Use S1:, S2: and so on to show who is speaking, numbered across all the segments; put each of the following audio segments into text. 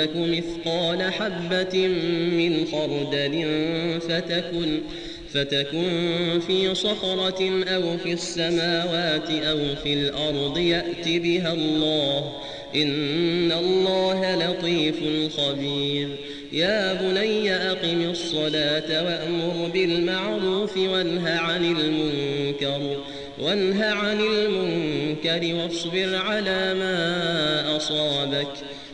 S1: تك مثقال حبة من خردل فتكن فتكن في صخرة أو في السماوات أو في الأرض يأت بها الله. إن الله لطيف خبير. يا بني أقم الصلاة وأمر بالمعروف وانه عن المنكر وانه عن المنكر واصبر على ما أصابك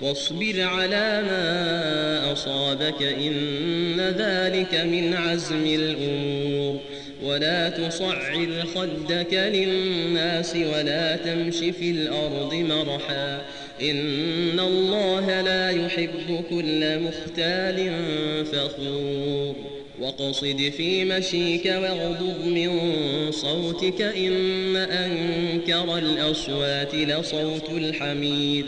S1: واصبر على ما أصابك إن ذلك من عزم الأمور. ولا تصعر خدك للناس ولا تمش في الأرض مرحا. إن الله لا يحب كل مختال فخور. واقصد في مشيك واغضض من صوتك إن أنكر الأصوات لصوت الحمير